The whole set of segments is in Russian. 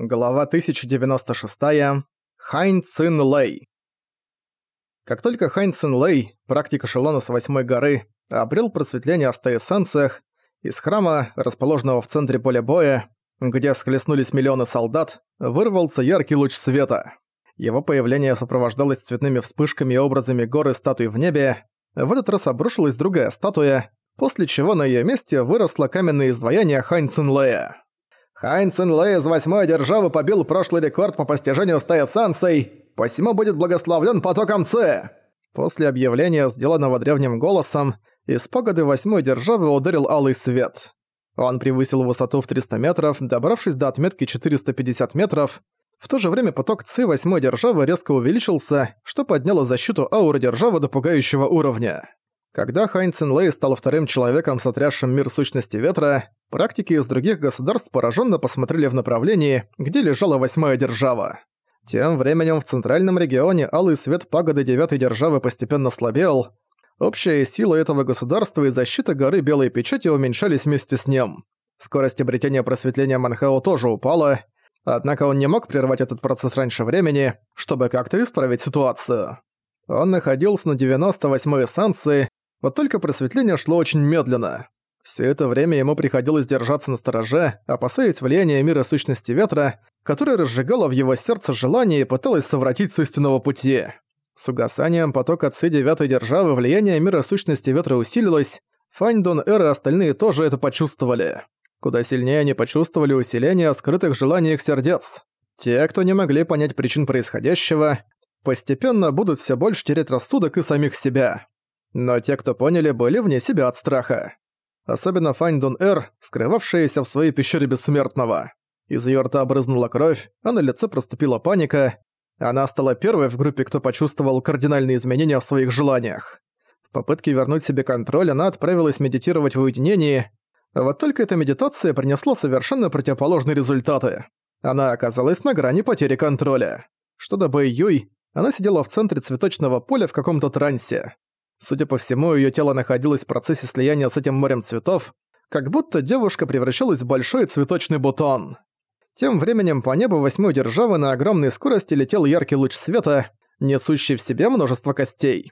Глава 1096. Хайн Цин Лэй. Как только Хайн Цин Лэй, практик эшелона с восьмой горы, обрел просветление о ста эссенциях, из храма, расположенного в центре поля боя, где схлестнулись миллионы солдат, вырвался яркий луч света. Его появление сопровождалось цветными вспышками и образами горы и статуи в небе. В этот раз обрушилась другая статуя, после чего на её месте выросло каменное изваяние Хайн Цин Лэя. Хайн Цин Лэй из восьмой державы побил прошлый рекорд по постижению стая Сансей, посему будет благословлен потоком Цэ. После объявления, сделанного древним голосом, из погоды восьмой державы ударил алый свет. Он превысил высоту в 300 метров, добравшись до отметки 450 метров. В то же время поток Ци восьмой державы резко увеличился, что подняло защиту ауры державы до пугающего уровня. Когда Хайн Цин Лэй стал вторым человеком, сотрясшим мир сущности ветра, Практики из других государств пораженно посмотрели в направлении, где лежала восьмая держава. Тем временем в центральном регионе алый свет пагоды девятой державы постепенно слабел. Общая сила этого государства и защита горы Белой Печати уменьшались вместе с ним. Скорость обретения просветления Манхао тоже упала, однако он не мог прервать этот процесс раньше времени, чтобы как-то исправить ситуацию. Он находился на 98-й эссенции, вот только просветление шло очень медленно. Все это время ему приходилось держаться на стороже, опасаясь влияния мира сущности ветра, которое разжигало в его сердце желание и пыталось совратить с истинного пути. С угасанием потока Ци девятой державы влияние мира сущности ветра усилилось, Фаньдон Эр и остальные тоже это почувствовали. Куда сильнее они почувствовали усиление скрытых желаний их сердец. Те, кто не могли понять причин происходящего, постепенно будут все больше терять рассудок и самих себя. Но те, кто поняли, были вне себя от страха особенно Фаньдун Эр, скрывавшаяся в своей пещере Бессмертного. Из её рта брызнула кровь, а на лице проступила паника. Она стала первой в группе, кто почувствовал кардинальные изменения в своих желаниях. В попытке вернуть себе контроль она отправилась медитировать в уединении, вот только эта медитация принесла совершенно противоположные результаты. Она оказалась на грани потери контроля. Что до Бэй Юй, она сидела в центре цветочного поля в каком-то трансе. Судя по всему, её тело находилось в процессе слияния с этим морем цветов, как будто девушка превращалась в большой цветочный бутон. Тем временем по небу восьмой державы на огромной скорости летел яркий луч света, несущий в себе множество костей.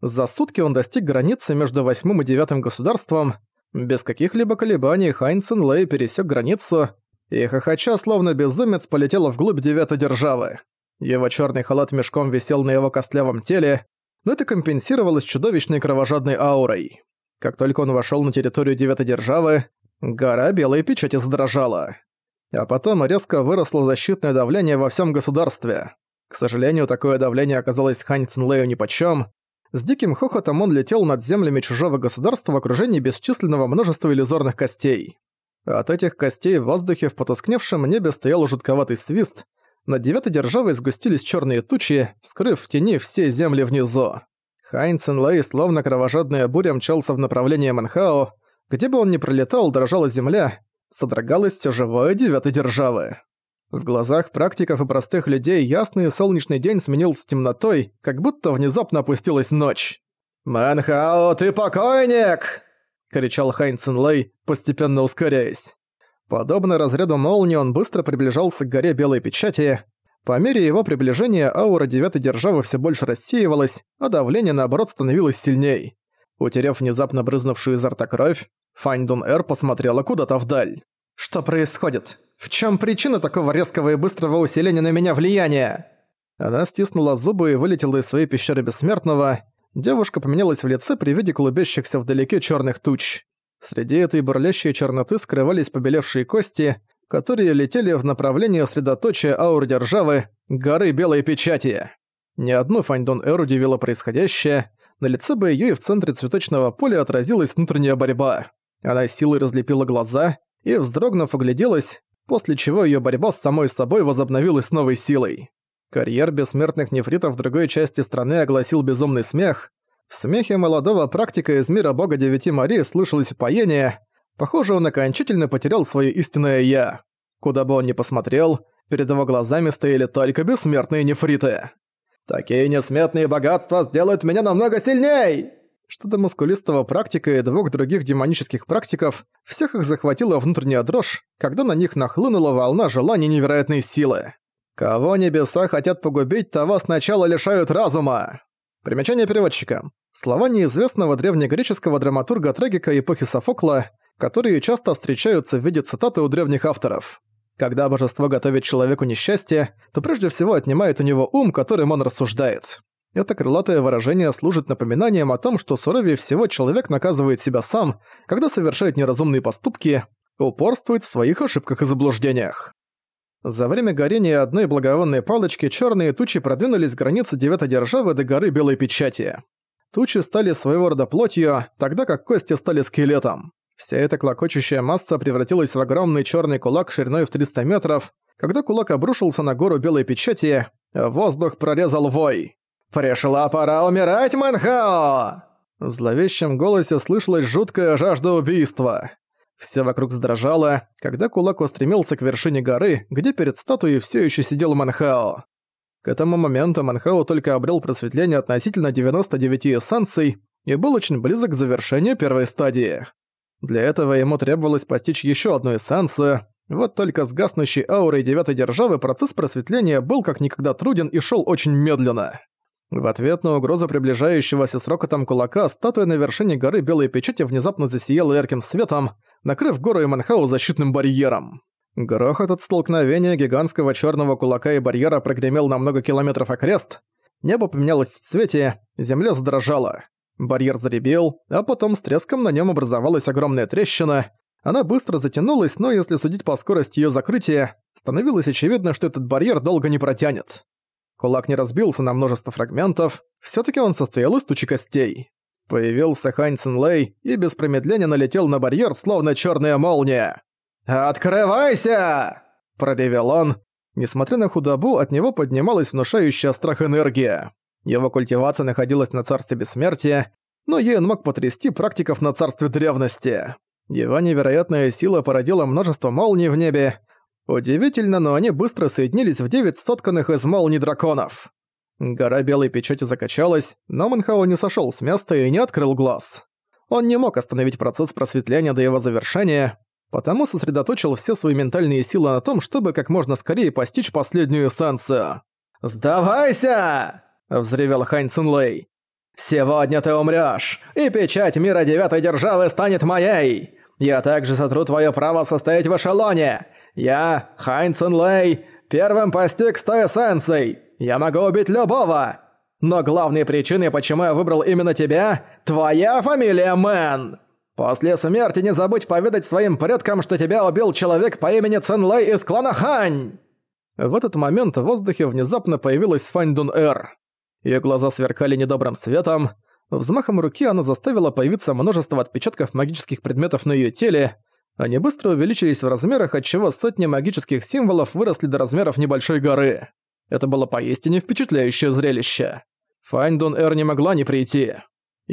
За сутки он достиг границы между восьмым и девятым государством. Без каких-либо колебаний Хайнсен Лэй пересек границу и, хохоча, словно безумец, полетел вглубь девятой державы. Его черный халат мешком висел на его костлявом теле, но это компенсировалось чудовищной кровожадной аурой. Как только он вошёл на территорию Девятой Державы, гора Белой Печати задрожала. А потом резко выросло защитное давление во всем государстве. К сожалению, такое давление оказалось Хань Цинлэю нипочём. С диким хохотом он летел над землями чужого государства в окружении бесчисленного множества иллюзорных костей. От этих костей в воздухе в потускневшем небе стоял жутковатый свист, над девятой державой сгустились черные тучи, скрыв в тени все земли внизу. Хайн Цинлэй, словно кровожадная буря, мчался в направлении Манхао. Где бы он ни пролетал, дрожала земля, содрогалось все живое девятой державы. В глазах практиков и простых людей ясный солнечный день сменился темнотой, как будто внезапно опустилась ночь. «Манхао, ты покойник!» — кричал Хайн Цинлэй, постепенно ускоряясь. Подобно разряду молнии он быстро приближался к горе Белой Печати. По мере его приближения аура Девятой Державы все больше рассеивалась, а давление наоборот становилось сильней. Утерев внезапно брызнувшую изо рта кровь, Фаньдун Эр посмотрела куда-то вдаль. «Что происходит? В чем причина такого резкого и быстрого усиления на меня влияния?» Она стиснула зубы и вылетела из своей пещеры Бессмертного. Девушка поменялась в лице при виде клубящихся вдалеке черных туч. Среди этой бурлящей черноты скрывались побелевшие кости, которые летели в направлении средоточия ауры державы горы Белой Печати. Ни одну Фаньдон Эр удивило происходящее, на лице бы её и в центре цветочного поля отразилась внутренняя борьба. Она силой разлепила глаза и, вздрогнув, огляделась, после чего её борьба с самой собой возобновилась новой силой. Карьер бессмертных нефритов в другой части страны огласил безумный смех, в смехе молодого практика из мира бога Девяти Марии слышалось упоение. Похоже, он окончательно потерял свое истинное «я». Куда бы он ни посмотрел, перед его глазами стояли только бессмертные нефриты. «Такие несметные богатства сделают меня намного сильней!» что до мускулистого практика и двух других демонических практиков, всех их захватила внутренняя дрожь, когда на них нахлынула волна желаний невероятной силы. «Кого небеса хотят погубить, того сначала лишают разума!» Примечание переводчика. Слова неизвестного древнегреческого драматурга-трагика эпохи Софокла, которые часто встречаются в виде цитаты у древних авторов. Когда божество готовит человеку несчастье, то прежде всего отнимает у него ум, которым он рассуждает. Это крылатое выражение служит напоминанием о том, что суровее всего человек наказывает себя сам, когда совершает неразумные поступки, упорствует в своих ошибках и заблуждениях. За время горения одной благовонной палочки черные тучи продвинулись с границы Девятой Державы до горы Белой Печати. Тучи стали своего рода плотью, тогда как кости стали скелетом. Вся эта клокочущая масса превратилась в огромный черный кулак шириной в 300 метров. Когда кулак обрушился на гору Белой Печати, воздух прорезал вой. «Пришла пора умирать, Мэнхао!» В зловещем голосе слышалась жуткая жажда убийства. Все вокруг сдрожало, когда кулак устремился к вершине горы, где перед статуей все еще сидел Манхао. К этому моменту Манхао только обрел просветление относительно 99 эссенций и был очень близок к завершению первой стадии. Для этого ему требовалось постичь еще одну эссенцию, вот только с гаснущей аурой девятой державы процесс просветления был как никогда труден и шел очень медленно. В ответ на угрозу приближающегося с рокотом кулака статуя на вершине горы Белой Печати внезапно засияла ярким светом, накрыв гору Эманхау защитным барьером. Грохот от столкновения гигантского черного кулака и барьера прогремел на много километров окрест, небо поменялось в цвете, земля задрожала. Барьер заребел, а потом с треском на нем образовалась огромная трещина. Она быстро затянулась, но если судить по скорости ее закрытия, становилось очевидно, что этот барьер долго не протянет. Кулак не разбился на множество фрагментов, все таки он состоял из тучи костей. Появился Хань Лэй и без промедления налетел на барьер, словно черная молния. «Открывайся!» – проревел он. Несмотря на худобу, от него поднималась внушающая страх энергия. Его культивация находилась на царстве бессмертия, но ей он мог потрясти практиков на царстве древности. Его невероятная сила породила множество молний в небе, Удивительно, но они быстро соединились в девять сотканных из молний драконов. Гора Белой Печати закачалась, но Манхао не сошёл с места и не открыл глаз. Он не мог остановить процесс просветления до его завершения, потому сосредоточил все свои ментальные силы на том, чтобы как можно скорее постичь последнюю эссенцию. «Сдавайся!» – взревел Хань Цинлэй. «Сегодня ты умрёшь, и печать мира Девятой Державы станет моей! Я также сотру твое право состоять в эшелоне! Я, Хайн Лэй, первым постиг сто эссенций. Я могу убить любого. Но главной причиной, почему я выбрал именно тебя, твоя фамилия Мэн. После смерти не забудь поведать своим предкам, что тебя убил человек по имени Лэй из клана Хань. В этот момент в воздухе внезапно появилась Фань Дун Эр. Её глаза сверкали недобрым светом. Взмахом руки она заставила появиться множество отпечатков магических предметов на её теле, они быстро увеличились в размерах, отчего сотни магических символов выросли до размеров небольшой горы. Это было поистине впечатляющее зрелище. Файндун Эр не могла не прийти.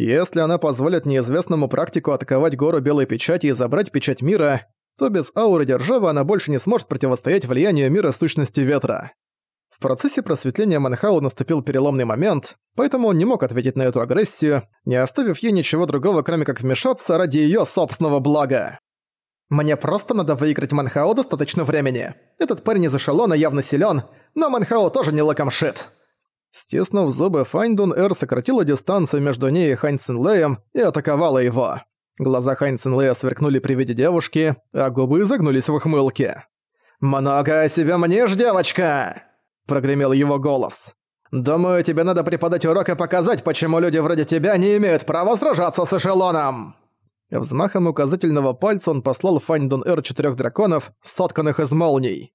Если она позволит неизвестному практику атаковать гору Белой Печати и забрать Печать Мира, то без ауры Державы она больше не сможет противостоять влиянию мира сущности ветра. В процессе просветления Манхау наступил переломный момент, поэтому он не мог ответить на эту агрессию, не оставив ей ничего другого, кроме как вмешаться ради её собственного блага. Мне просто надо выиграть Манхао достаточно времени. Этот парень из эшелона явно силен, но Манхао тоже не лакомшит. Стиснув зубы, Файндун Эр сократила дистанцию между ней и Хань Цинлеем и атаковала его. Глаза Хань Цинлея сверкнули при виде девушки, а губы загнулись в ухмылке. «Много о себе мнешь, девочка!» – прогремел его голос. «Думаю, тебе надо преподать урок и показать, почему люди вроде тебя не имеют права сражаться с эшелоном!» Взмахом указательного пальца он послал Фань Дун Эр четырёх драконов, сотканных из молний.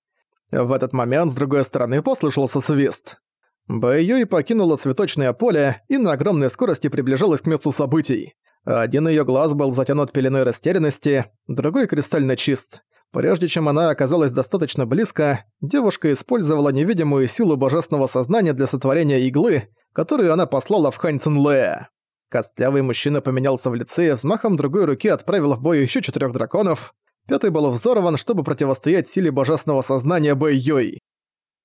В этот момент с другой стороны послышался свист. Бэйюй покинула цветочное поле и на огромной скорости приближалась к месту событий. Один её глаз был затянут пеленой растерянности, другой кристально чист. Прежде чем она оказалась достаточно близко, девушка использовала невидимую силу божественного сознания для сотворения иглы, которую она послала в Хань Цинлэя. Костлявый мужчина поменялся в лице и взмахом другой руки отправил в бой еще четырех драконов. Пятый был взорван, чтобы противостоять силе божественного сознания Бэй-Юй.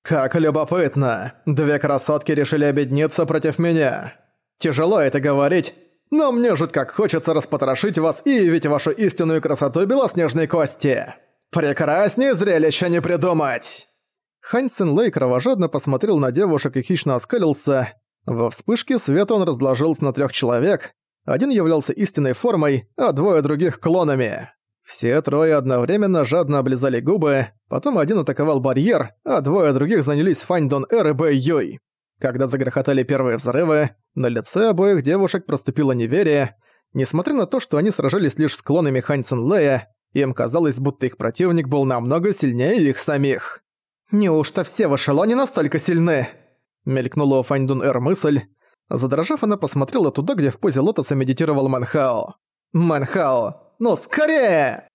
«Как любопытно! Две красотки решили объединиться против меня. Тяжело это говорить, но мне жуть как хочется распотрошить вас и явить вашу истинную красоту белоснежной кости. Прекраснее зрелище не придумать!» Хань Цинлэй кровожадно посмотрел на девушек и хищно оскалился. Во вспышке света он разложился на трех человек. Один являлся истинной формой, а двое других — клонами. Все трое одновременно жадно облизали губы, потом один атаковал барьер, а двое других занялись Фань Дон Эр и Бэй Юй. Когда загрохотали первые взрывы, на лице обоих девушек проступило неверие. Несмотря на то, что они сражались лишь с клонами Хань Цинлэя, им казалось, будто их противник был намного сильнее их самих. «Неужто все в эшелоне настолько сильны?» Мелькнула у Фаньдун Эр мысль. Задрожав, она посмотрела туда, где в позе лотоса медитировал Манхао. «Манхао, ну скорее!»